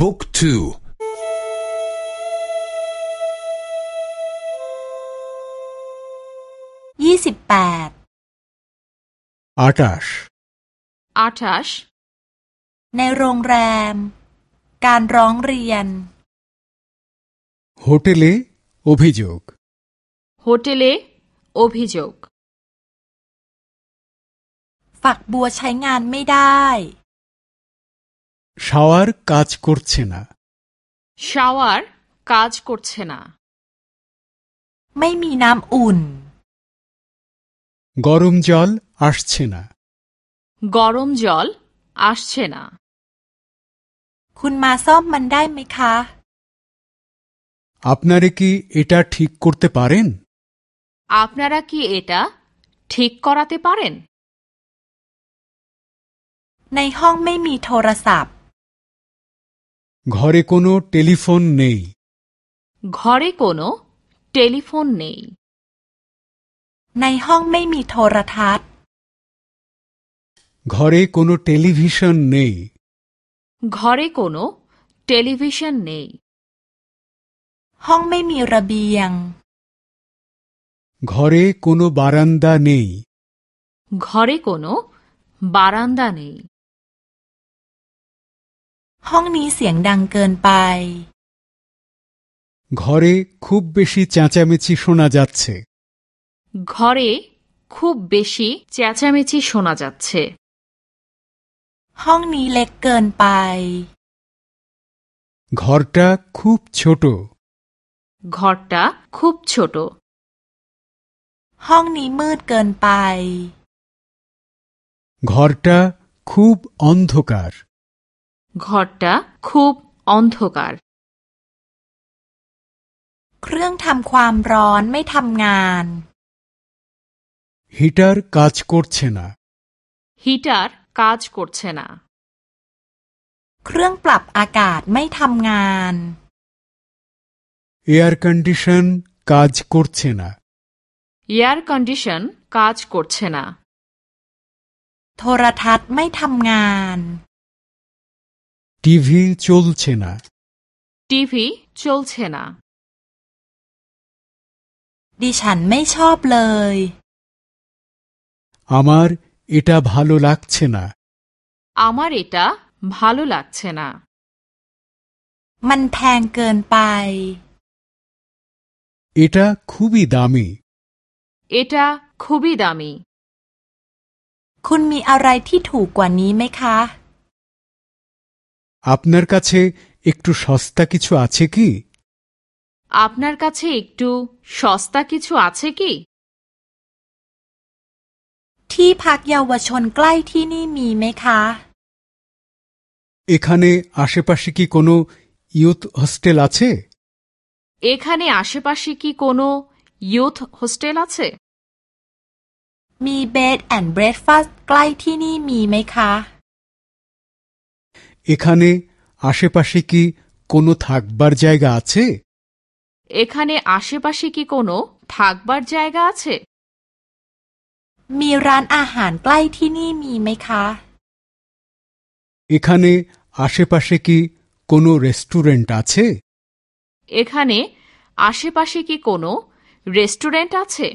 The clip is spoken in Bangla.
บุ๊กทู ยี่สิบแปด আটাশ আঠাশ ในโรงแรม การร้องเรียน হোটেলে অভিযোগ হোটেলে অভিযোগ ฝักบัวใช้งานไม่ได้ শাওয়ার কাজ করছে না শাওয়ার কাজ করছে না ไม่มีน้ำอุ่น গরম জল আসছে না গরম জল আসছে না คุณมาซ่อมมันได้ไหมคะ আপনারে কি এটা ঠিক করতে পারেন আপনারা কি এটা ঠিক করাতে পারেন ในห้องไม่มีโทรศัพท์ ঘরে কোনো টেলিফোন নেই ঘরে কোনো টেলিফোন নেই ในห้องไม่มีโทรทัศน์ ঘরে কোনো টেলিভিশন নেই ঘরে কোনো টেলিভিশন নেই ห้องไม่มีระเบียง ঘরে কোনো বারান্দা নেই ঘরে কোনো বারান্দা নেই ห้องนี้เสียงดังเกินไป ঘরে খুব বেশি চেঁচামেচি শোনা যাচ্ছে ঘরে খুব বেশি চেঁচামেচি শোনা যাচ্ছে ห้องนี้เล็กเกินไป ঘরটা খুব ছোট ঘরটা খুব ছোট ห้องนี้มืดเกินไป ঘরটা খুব অন্ধকার ঘরটা খুব অন্ধকার เครื่องทำความร้อนไม่ทำงาน হিটার কাজ করছে না হিটার কাজ করছে না เครื่องปรับอากาศไม่ทำงาน এয়ার কন্ডিশন কাজ করছে না এয়ার কন্ডিশন কাজ করছে না โทรทัศน์ไม่ทำงาน টিভি চলছে না টিভি চলছে না ดิฉันไม่ชอบเลย আমার এটা ভালো লাগছে না আমার এটা ভালো লাগছে না มันแพงเกินไป এটা খুবই দামি এটা খুবই দামি คุณมีอะไรที่ถูกกว่านี้ไหมคะ আপনার কাছে একটু সস্তা কিছু আছে কি আপনার কাছে একটু সস্তা কিছু আছে কি ที่พักเยาวชนใกล้ที่นี่มีไหมคะ এখানে আশেপাশে কি কোনো ইউথ হোস্টেল আছে এখানে আশেপাশে কি কোনো ইউথ হোস্টেল আছে มีเบดแอนด์เบรดฟาสใกล้ที่นี่มีไหมคะ এখানে আশেপাশে কি কোনো থাকবার জায়গা আছে এখানে আশেপাশে কি কোনো থাকবার জায়গা আছে มีร้านอาหารใกล้ที่นี่มีไหมคะ এখানে আশেপাশে কি কোনো রেস্টুরেন্ট আছে এখানে আশেপাশে কি কোনো রেস্টুরেন্ট আছে